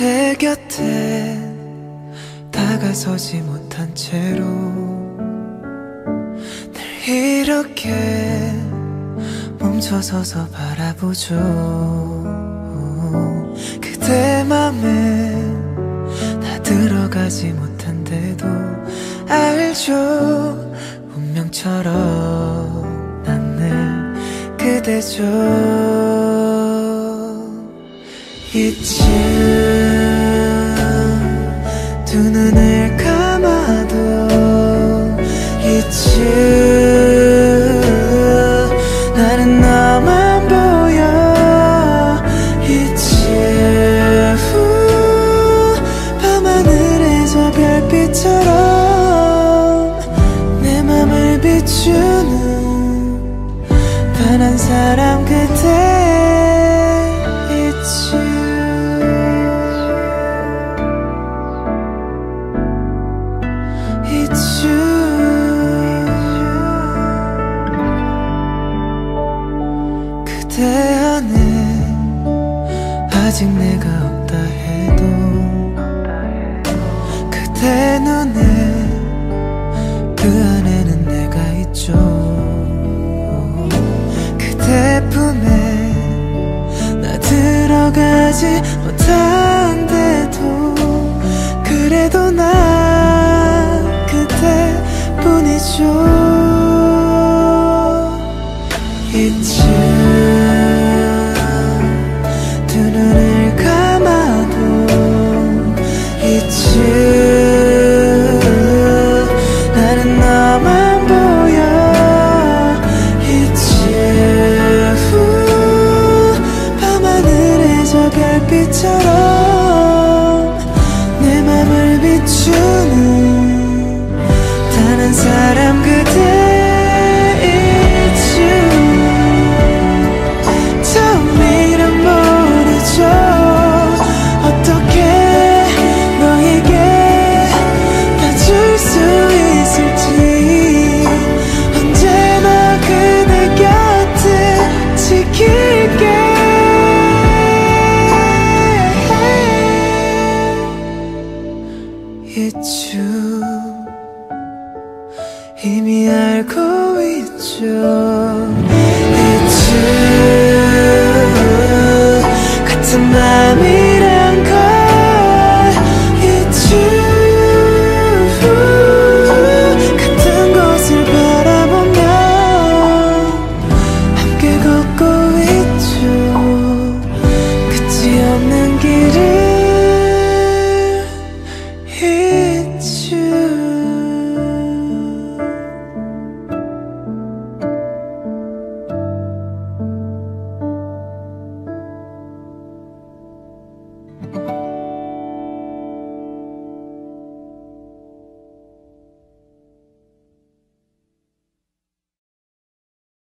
그대 곁에 다가서지 못한 채로 늘 이렇게 멈춰서서 바라보죠. 그대 맘에 나 들어가지 못한데도 알죠. 운명처럼 난 늘 그대죠. 이쯤 두 눈을 감아도 이쯤 나는 너만 보여. 후 밤하늘에서 별빛처럼 내 맘을 비추는 단 한 사람 그대 아직 내가 없다 해도 그대 눈에 그 안에는 내가 있죠. 그대 품에 나 들어가지 못한 별빛처럼 내 맘을 비추는 다른 사람. 그 이미 알고 있죠.